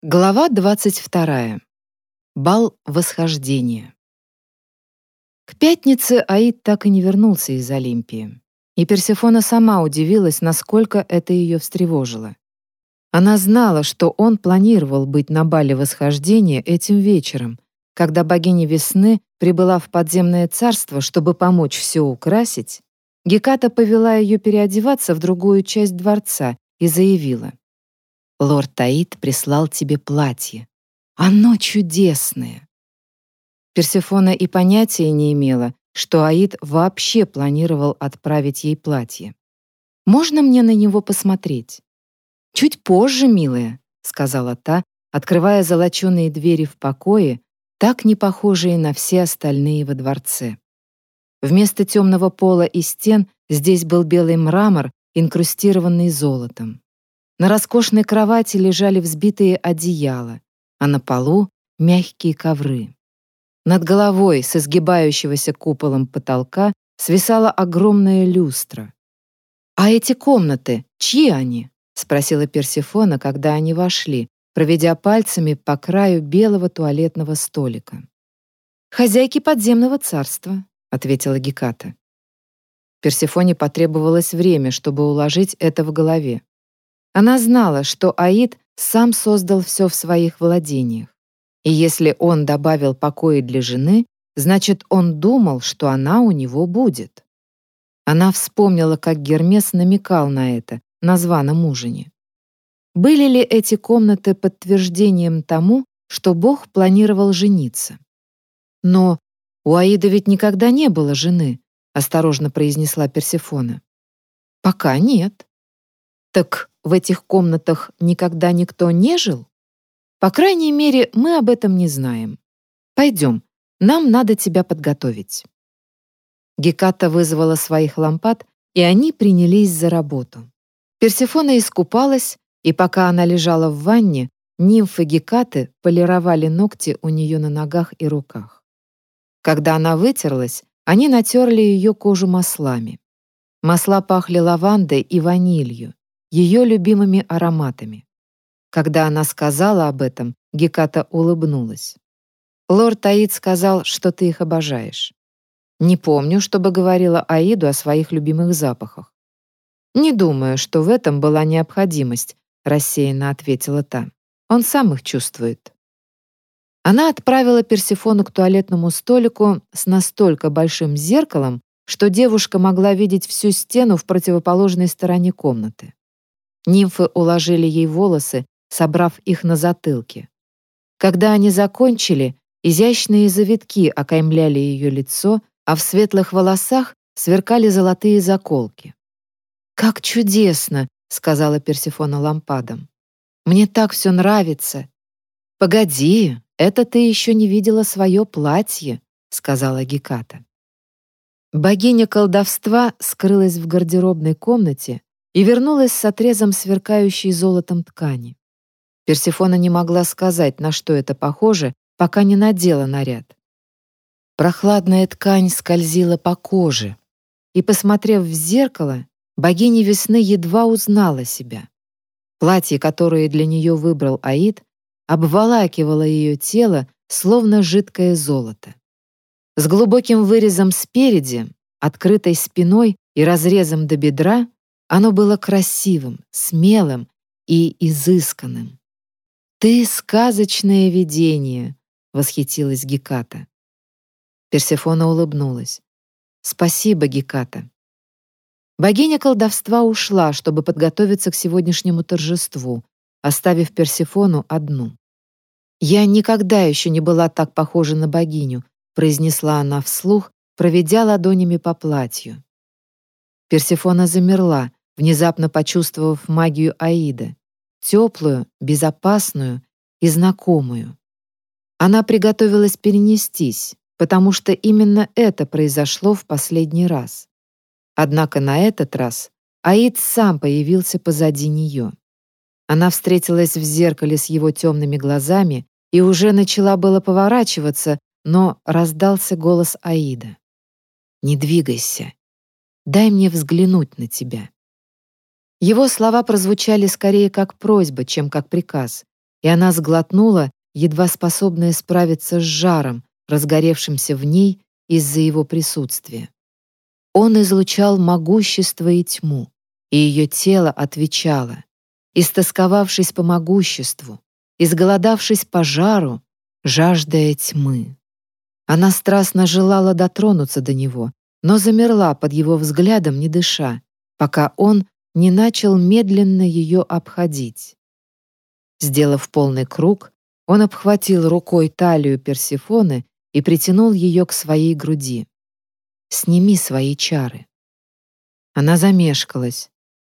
Глава 22. Бал восхождения. К пятнице Аид так и не вернулся из Олимпии. И Персефона сама удивилась, насколько это ее встревожило. Она знала, что он планировал быть на бале восхождения этим вечером, когда богиня весны прибыла в подземное царство, чтобы помочь все украсить. Геката повела ее переодеваться в другую часть дворца и заявила. Лорд Таит прислал тебе платье. Оно чудесное. Персефона и понятия не имела, что Аид вообще планировал отправить ей платье. «Можно мне на него посмотреть?» «Чуть позже, милая», — сказала та, открывая золоченые двери в покое, так не похожие на все остальные во дворце. Вместо темного пола и стен здесь был белый мрамор, инкрустированный золотом. На роскошной кровати лежали взбитые одеяла, а на полу — мягкие ковры. Над головой с изгибающегося куполом потолка свисала огромная люстра. «А эти комнаты, чьи они?» — спросила Персефона, когда они вошли, проведя пальцами по краю белого туалетного столика. «Хозяйки подземного царства», — ответила Геката. Персефоне потребовалось время, чтобы уложить это в голове. Она знала, что Аид сам создал все в своих владениях. И если он добавил покои для жены, значит, он думал, что она у него будет. Она вспомнила, как Гермес намекал на это на званом ужине. Были ли эти комнаты подтверждением тому, что Бог планировал жениться? Но у Аида ведь никогда не было жены, осторожно произнесла Персефона. Пока нет. Так в этих комнатах никогда никто не жил? По крайней мере, мы об этом не знаем. Пойдем, нам надо тебя подготовить». Геката вызвала своих лампад, и они принялись за работу. Персефона искупалась, и пока она лежала в ванне, нимфы Гекаты полировали ногти у нее на ногах и руках. Когда она вытерлась, они натерли ее кожу маслами. Масла пахли лавандой и ванилью, ее любимыми ароматами. Когда она сказала об этом, Геката улыбнулась. «Лорд Аид сказал, что ты их обожаешь. Не помню, чтобы говорила Аиду о своих любимых запахах. Не думаю, что в этом была необходимость, рассеянно ответила та. Он сам их чувствует. Она отправила Персефону к туалетному столику с настолько большим зеркалом, что девушка могла видеть всю стену в противоположной стороне комнаты. Нимфы уложили ей волосы, собрав их на затылке. Когда они закончили, изящные завитки окаймляли ее лицо, а в светлых волосах сверкали золотые заколки. «Как чудесно!» — сказала Персефона лампадом. «Мне так все нравится!» «Погоди, это ты еще не видела свое платье», — сказала Геката. Богиня колдовства скрылась в гардеробной комнате, и вернулась с отрезом сверкающей золотом ткани. Персефона не могла сказать, на что это похоже, пока не надела наряд. Прохладная ткань скользила по коже, и, посмотрев в зеркало, богиня весны едва узнала себя. Платье, которое для нее выбрал Аид, обволакивало ее тело, словно жидкое золото. С глубоким вырезом спереди, открытой спиной и разрезом до бедра оно было красивым, смелым и изысканным. «Ты — сказочное видение!» — восхитилась Геката. Персефона улыбнулась. «Спасибо, Геката». Богиня колдовства ушла, чтобы подготовиться к сегодняшнему торжеству, оставив Персефону одну. «Я никогда еще не была так похожа на богиню», произнесла она вслух, проведя ладонями по платью. Персефона замерла, внезапно почувствовав магию Аида, теплую, безопасную и знакомую. Она приготовилась перенестись, потому что именно это произошло в последний раз. Однако на этот раз Аид сам появился позади нее. Она встретилась в зеркале с его темными глазами и уже начала было поворачиваться, но раздался голос Аида. «Не двигайся. Дай мне взглянуть на тебя». Его слова прозвучали скорее как просьба, чем как приказ, и она сглотнула, едва способная справиться с жаром, разгоревшимся в ней из-за его присутствия. Он излучал могущество и тьму, и ее тело отвечало, истосковавшись по могуществу, изголодавшись по жару, жаждая тьмы. Она страстно желала дотронуться до него, но замерла под его взглядом, не дыша, пока он не начал медленно ее обходить. Сделав полный круг, он обхватил рукой талию Персефоны и притянул ее к своей груди. «Сними свои чары». Она замешкалась.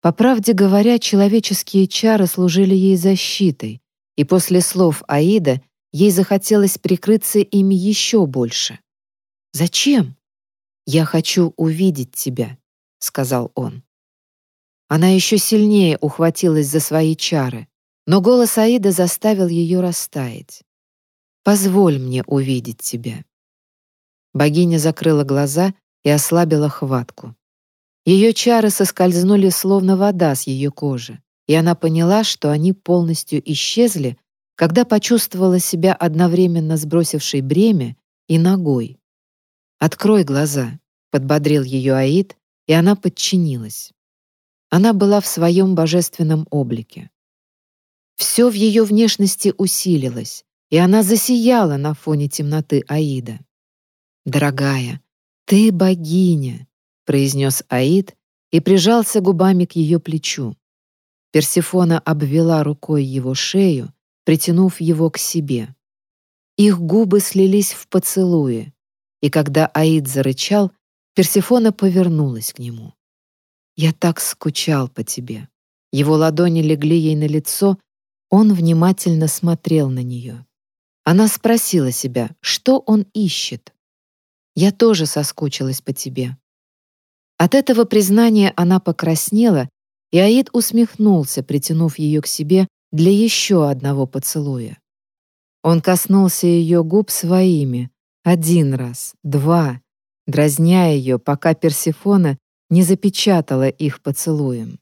По правде говоря, человеческие чары служили ей защитой, и после слов Аида ей захотелось прикрыться ими еще больше. «Зачем?» «Я хочу увидеть тебя», — сказал он. Она еще сильнее ухватилась за свои чары, но голос Аида заставил ее растаять. «Позволь мне увидеть тебя». Богиня закрыла глаза и ослабила хватку. Ее чары соскользнули словно вода с ее кожи, и она поняла, что они полностью исчезли, когда почувствовала себя одновременно сбросившей бремя и ногой. «Открой глаза», — подбодрил ее Аид, и она подчинилась. Она была в своем божественном облике. Все в ее внешности усилилось, и она засияла на фоне темноты Аида. «Дорогая, ты богиня», — произнес Аид и прижался губами к ее плечу. Персифона обвела рукой его шею, притянув его к себе. Их губы слились в поцелуе, и когда Аид зарычал, Персифона повернулась к нему. «Я так скучал по тебе». Его ладони легли ей на лицо, он внимательно смотрел на нее. Она спросила себя, что он ищет. «Я тоже соскучилась по тебе». От этого признания она покраснела, и Аид усмехнулся, притянув ее к себе для еще одного поцелуя. Он коснулся ее губ своими, один раз, два, дразня ее, пока Персифона не запечатала их поцелуем.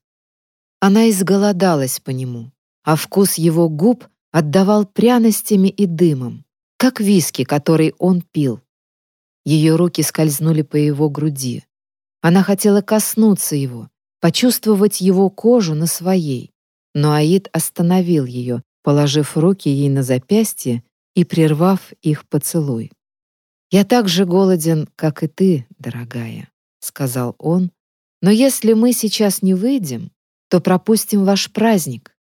Она изголодалась по нему, а вкус его губ отдавал пряностями и дымом, как виски, который он пил. Ее руки скользнули по его груди. Она хотела коснуться его, почувствовать его кожу на своей, но Аид остановил ее, положив руки ей на запястье и прервав их поцелуй. «Я так же голоден, как и ты, дорогая», — сказал он, «но если мы сейчас не выйдем, то пропустим ваш праздник.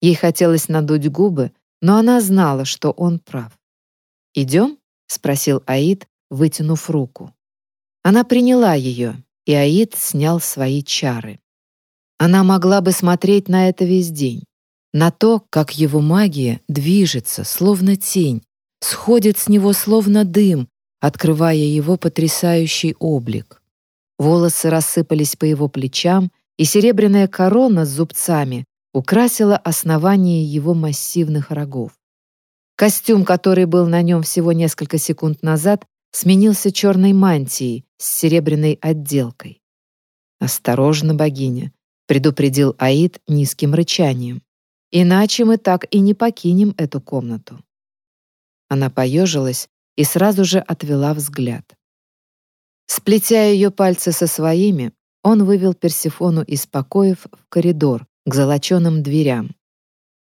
Ей хотелось надуть губы, но она знала, что он прав. «Идем?» — спросил Аид, вытянув руку. Она приняла ее, и Аид снял свои чары. Она могла бы смотреть на это весь день, на то, как его магия движется, словно тень, сходит с него словно дым, открывая его потрясающий облик. Волосы рассыпались по его плечам, и серебряная корона с зубцами украсила основание его массивных рогов. Костюм, который был на нем всего несколько секунд назад, сменился черной мантией с серебряной отделкой. «Осторожно, богиня», — предупредил Аид низким рычанием. «Иначе мы так и не покинем эту комнату». Она поежилась и сразу же отвела взгляд. Сплетя ее пальцы со своими, он вывел Персифону из покоев в коридор, к золоченым дверям.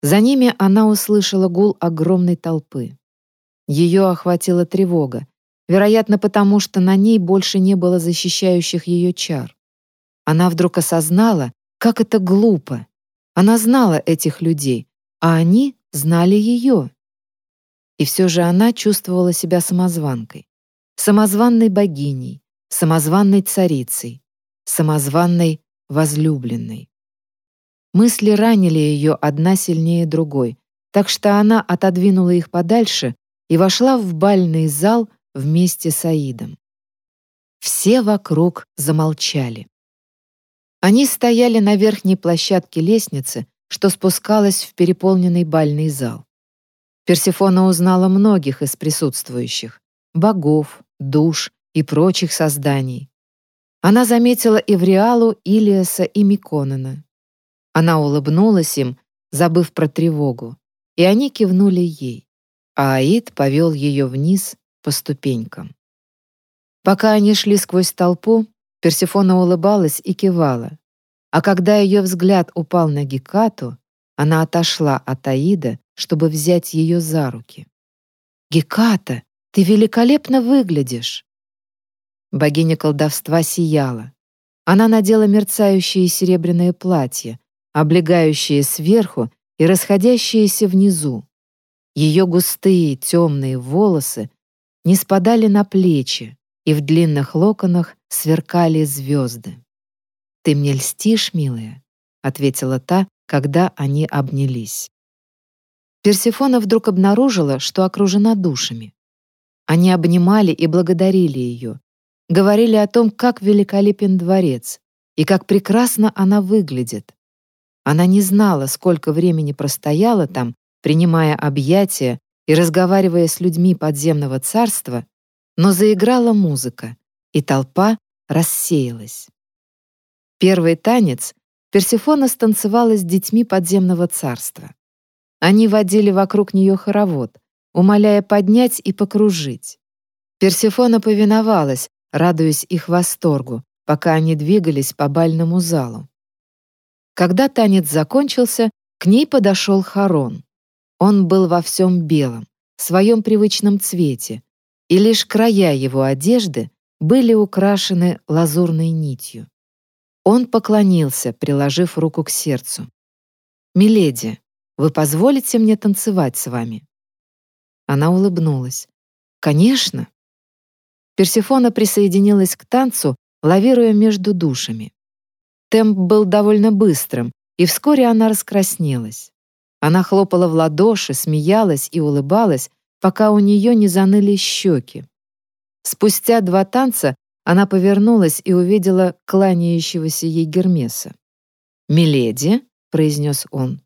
За ними она услышала гул огромной толпы. Ее охватила тревога, вероятно, потому что на ней больше не было защищающих ее чар. Она вдруг осознала, как это глупо. Она знала этих людей, а они знали ее. И все же она чувствовала себя самозванкой. Самозванной богиней, самозванной царицей, самозванной возлюбленной. Мысли ранили ее одна сильнее другой, так что она отодвинула их подальше и вошла в бальный зал вместе с Аидом. Все вокруг замолчали. Они стояли на верхней площадке лестницы, что спускалась в переполненный бальный зал. Персефона узнала многих из присутствующих — богов, душ и прочих созданий. Она заметила Эвриалу, Илиаса и Миконена. Она улыбнулась им, забыв про тревогу. и они кивнули ей, а Аид повел ее вниз по ступенькам. Пока они шли сквозь толпу, Персефона улыбалась и кивала, а когда ее взгляд упал на Гекату, она отошла от Аида, чтобы взять ее за руки. «Геката, ты великолепно выглядишь!» Богиня колдовства сияла. Она надела мерцающее серебряное платье, облегающее сверху и расходящееся внизу. Ее густые темные волосы не спадали на плечи, и в длинных локонах сверкали звезды. «Ты мне льстишь, милая», — ответила та, когда они обнялись. Персефона вдруг обнаружила, что окружена душами. Они обнимали и благодарили ее, говорили о том, как великолепен дворец и как прекрасно она выглядит. Она не знала, сколько времени простояла там, принимая объятия и разговаривая с людьми подземного царства, но заиграла музыка, и толпа рассеялась. Первый танец Персефона станцевала с детьми подземного царства. Они водили вокруг нее хоровод, умоляя поднять и покружить. Персефона повиновалась, радуясь их восторгу, пока они двигались по бальному залу. Когда танец закончился, к ней подошел Харон. Он был во всем белом, в своем привычном цвете, и лишь края его одежды были украшены лазурной нитью. Он поклонился, приложив руку к сердцу. «Миледи, вы позволите мне танцевать с вами?» Она улыбнулась. «Конечно». Персефона присоединилась к танцу, лавируя между душами. Темп был довольно быстрым, и вскоре она раскраснелась. Она хлопала в ладоши, смеялась и улыбалась, пока у нее не заныли щеки. Спустя два танца она повернулась и увидела кланяющегося ей Гермеса. «Миледи», — произнес он.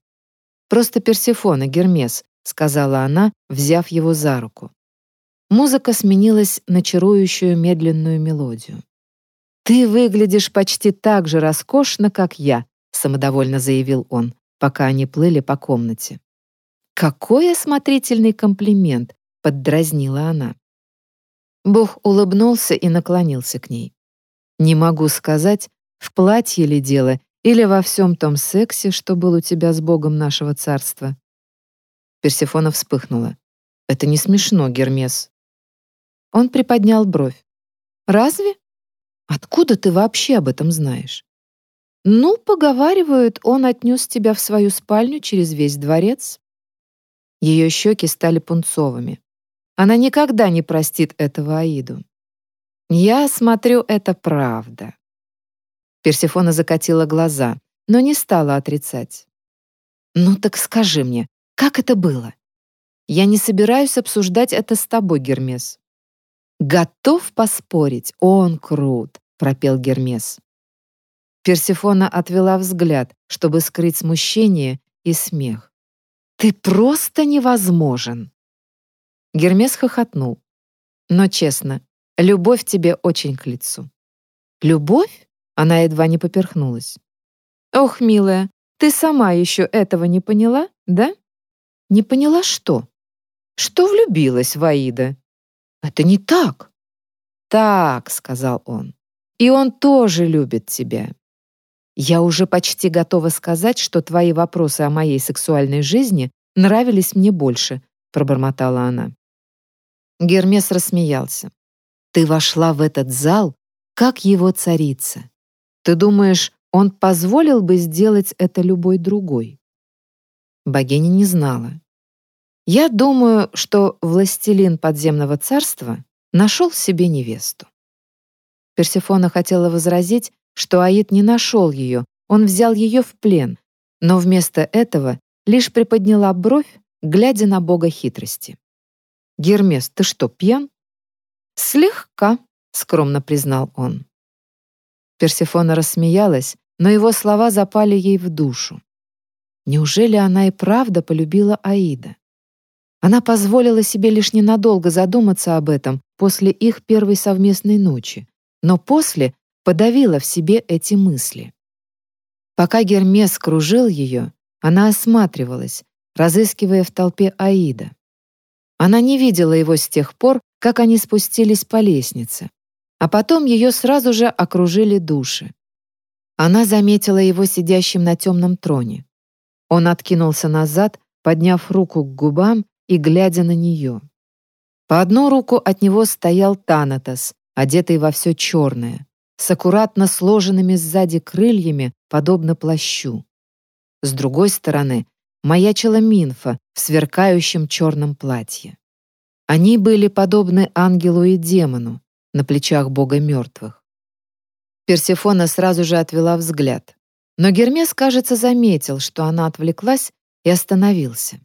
«Просто Персефона, Гермес», — сказала она, взяв его за руку. Музыка сменилась на чарующую медленную мелодию. «Ты выглядишь почти так же роскошно, как я», — самодовольно заявил он, пока они плыли по комнате. «Какой осмотрительный комплимент!» — поддразнила она. Бог улыбнулся и наклонился к ней. «Не могу сказать, в платье ли дело или во всем том сексе, что был у тебя с Богом нашего царства». Персефона вспыхнула. «Это не смешно, Гермес». Он приподнял бровь. «Разве? Откуда ты вообще об этом знаешь?» «Ну, поговаривают, он отнес тебя в свою спальню через весь дворец». Ее щеки стали пунцовыми. Она никогда не простит этого Аиду. Я смотрю, это правда. Персефона закатила глаза, но не стала отрицать. Ну так скажи мне, как это было? Я не собираюсь обсуждать это с тобой, Гермес. Готов поспорить, он крут, пропел Гермес. Персефона отвела взгляд, чтобы скрыть смущение и смех. Ты просто невозможен. Гермес хохотнул. «Но честно, любовь тебе очень к лицу». «Любовь?» Она едва не поперхнулась. «Ох, милая, ты сама еще этого не поняла, да?» «Не поняла что?» «Что влюбилась в Аида?» «Это не так». «Так», — сказал он. «И он тоже любит тебя. Я уже почти готова сказать, что твои вопросы о моей сексуальной жизни нравились мне больше», — пробормотала она. Гермес рассмеялся. «Ты вошла в этот зал, как его царица. Ты думаешь, он позволил бы сделать это любой другой?» Богиня не знала. «Я думаю, что властелин подземного царства нашел себе невесту». Персефона хотела возразить, что Аид не нашел ее, он взял ее в плен, но вместо этого лишь приподняла бровь, глядя на бога хитрости. «Гермес, ты что, пьян?» «Слегка», — скромно признал он. Персефона рассмеялась, но его слова запали ей в душу. Неужели она и правда полюбила Аида? Она позволила себе лишь ненадолго задуматься об этом после их первой совместной ночи, но после подавила в себе эти мысли. Пока Гермес кружил ее, она осматривалась, разыскивая в толпе Аида. Она не видела его с тех пор, как они спустились по лестнице, а потом ее сразу же окружили души. Она заметила его сидящим на темном троне. Он откинулся назад, подняв руку к губам и глядя на нее. По одну руку от него стоял Танатос, одетый во все черное, с аккуратно сложенными сзади крыльями, подобно плащу. С другой стороны маячила Минфа в сверкающем черном платье. Они были подобны ангелу и демону на плечах бога мертвых. Персефона сразу же отвела взгляд. Но Гермес, кажется, заметил, что она отвлеклась и остановился.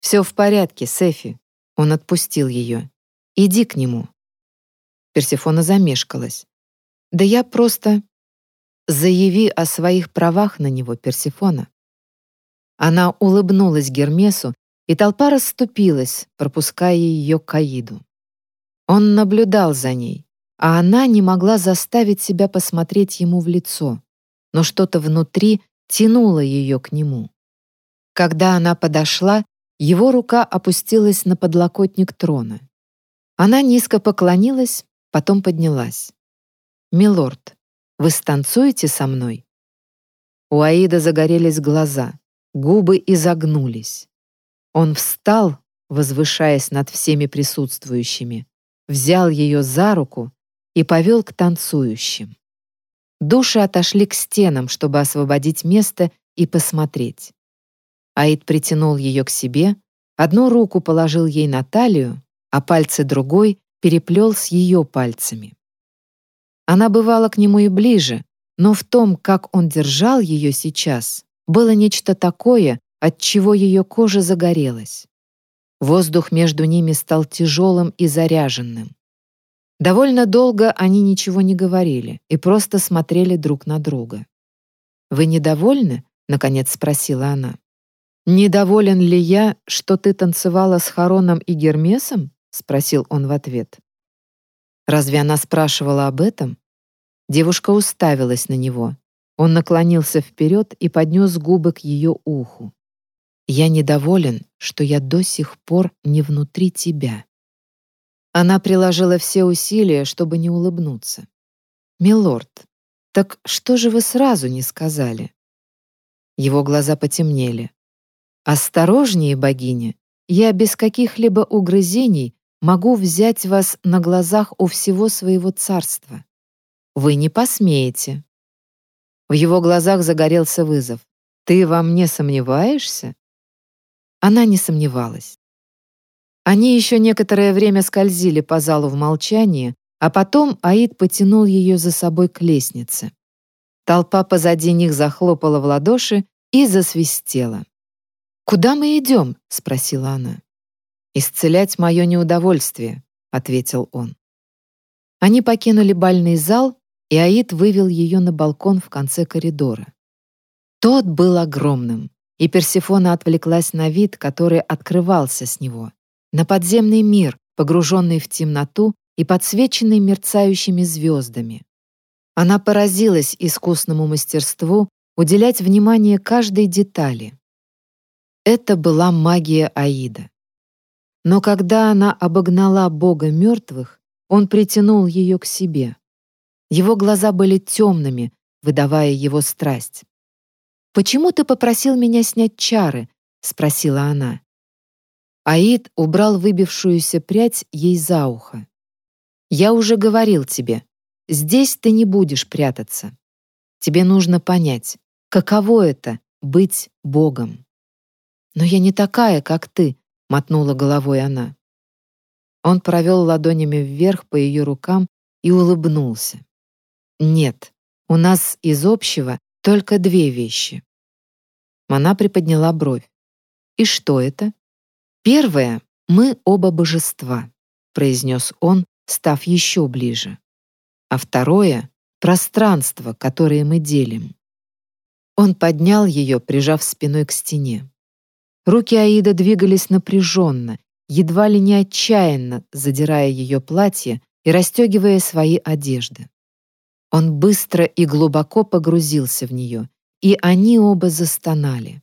«Все в порядке, Сефи». Он отпустил ее. «Иди к нему». Персефона замешкалась. «Да я просто...» «Заяви о своих правах на него, Персефона». Она улыбнулась Гермесу, и толпа расступилась, пропуская ее к Аиду. Он наблюдал за ней, а она не могла заставить себя посмотреть ему в лицо но что-то внутри тянуло ее к нему. Когда она подошла, его рука опустилась на подлокотник трона. Она низко поклонилась, потом поднялась. «Милорд, вы станцуете со мной?» У Аида загорелись глаза, губы изогнулись. Он встал, возвышаясь над всеми присутствующими, взял ее за руку и повел к танцующим. Души отошли к стенам, чтобы освободить место и посмотреть. Аид притянул ее к себе, одну руку положил ей на талию, а пальцы другой переплел с ее пальцами. Она бывала к нему и ближе, но в том, как он держал ее сейчас, было нечто такое, от чего ее кожа загорелась. Воздух между ними стал тяжелым и заряженным. Довольно долго они ничего не говорили и просто смотрели друг на друга. «Вы недовольны?» — наконец спросила она. «Недоволен ли я, что ты танцевала с Хароном и Гермесом?» — спросил он в ответ. Разве она спрашивала об этом? Девушка уставилась на него. Он наклонился вперед и поднес губы к ее уху. «Я недоволен, что я до сих пор не внутри тебя». Она приложила все усилия, чтобы не улыбнуться. «Милорд, так что же вы сразу не сказали?» Его глаза потемнели. «Осторожнее, богиня, я без каких-либо угрызений могу взять вас на глазах у всего своего царства. Вы не посмеете». В его глазах загорелся вызов. «Ты во мне сомневаешься?» Она не сомневалась. Они еще некоторое время скользили по залу в молчании, а потом Аид потянул ее за собой к лестнице. Толпа позади них захлопала в ладоши и засвистела. «Куда мы идем?» — спросила она. «Исцелять мое неудовольствие», — ответил он. Они покинули бальный зал, и Аид вывел ее на балкон в конце коридора. Тот был огромным, и Персифона отвлеклась на вид, который открывался с него на подземный мир, погруженный в темноту и подсвеченный мерцающими звездами. Она поразилась искусному мастерству уделять внимание каждой детали. Это была магия Аида. Но когда она обогнала бога мертвых, он притянул ее к себе. Его глаза были темными, выдавая его страсть. «Почему ты попросил меня снять чары?» — спросила она. Аид убрал выбившуюся прядь ей за ухо. «Я уже говорил тебе, здесь ты не будешь прятаться. Тебе нужно понять, каково это — быть Богом». «Но я не такая, как ты», — мотнула головой она. Он провел ладонями вверх по ее рукам и улыбнулся. «Нет, у нас из общего только две вещи». Она приподняла бровь. «И что это?» «Первое — мы оба божества», — произнес он, став еще ближе. «А второе — пространство, которое мы делим». Он поднял ее, прижав спиной к стене. Руки Аида двигались напряженно, едва ли не отчаянно, задирая ее платье и расстегивая свои одежды. Он быстро и глубоко погрузился в нее, и они оба застонали.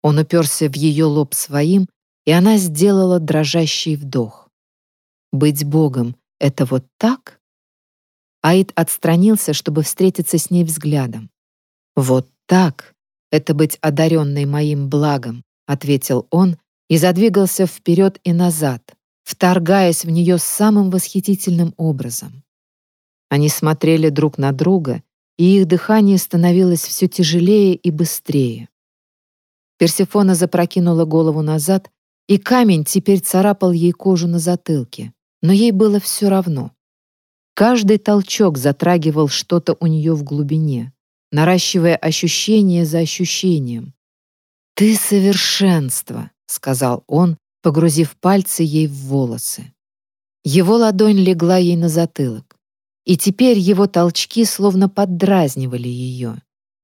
Он уперся в ее лоб своим, и она сделала дрожащий вдох. «Быть Богом — это вот так?» Аид отстранился, чтобы встретиться с ней взглядом. «Вот так — это быть одаренной моим благом», — ответил он и задвигался вперед и назад, вторгаясь в нее самым восхитительным образом. Они смотрели друг на друга, и их дыхание становилось все тяжелее и быстрее. Персефона запрокинула голову назад, и камень теперь царапал ей кожу на затылке, но ей было все равно. Каждый толчок затрагивал что-то у нее в глубине, наращивая ощущение за ощущением. «Ты совершенство», — сказал он, погрузив пальцы ей в волосы. Его ладонь легла ей на затылок, и теперь его толчки словно поддразнивали ее.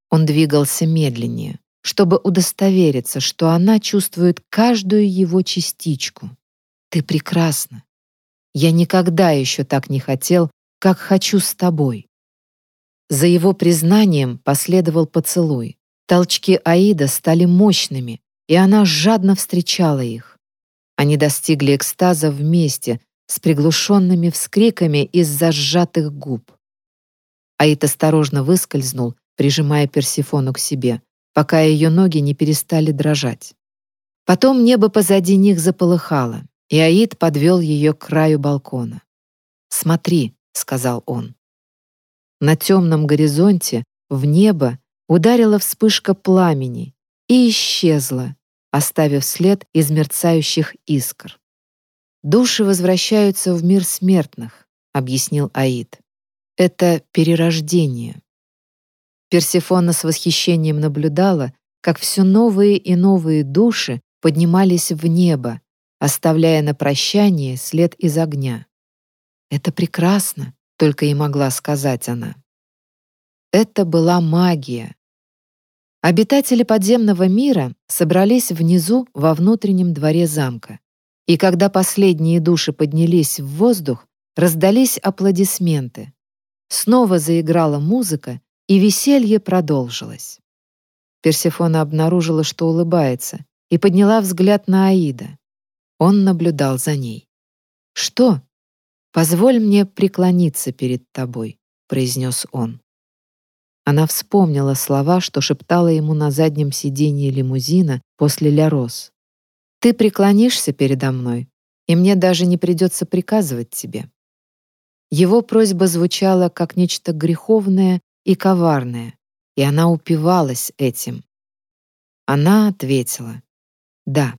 Он двигался медленнее, чтобы удостовериться, что она чувствует каждую его частичку. «Ты прекрасна. Я никогда еще так не хотел, как хочу с тобой». За его признанием последовал поцелуй. Толчки Аида стали мощными, и она жадно встречала их. Они достигли экстаза вместе, с приглушенными вскриками из-за сжатых губ. Аид осторожно выскользнул, прижимая Персифону к себе, пока ее ноги не перестали дрожать. Потом небо позади них заполыхало, и Аид подвел ее к краю балкона. «Смотри», — сказал он. На темном горизонте в небо ударила вспышка пламени и исчезла, оставив след из мерцающих искр. «Души возвращаются в мир смертных», — объяснил Аид. «Это перерождение». Персефона с восхищением наблюдала, как все новые и новые души поднимались в небо, оставляя на прощание след из огня. «Это прекрасно», — только и могла сказать она. Это была магия, Обитатели подземного мира собрались внизу во внутреннем дворе замка. И когда последние души поднялись в воздух, раздались аплодисменты. Снова заиграла музыка, и веселье продолжилось. Персефона обнаружила, что улыбается, и подняла взгляд на Аида. Он наблюдал за ней. «Что? Позволь мне преклониться перед тобой», — произнес он. Она вспомнила слова, что шептала ему на заднем сиденье лимузина после «Ля Рос». «Ты преклонишься передо мной, и мне даже не придется приказывать тебе». Его просьба звучала как нечто греховное и коварное, и она упивалась этим. Она ответила «Да».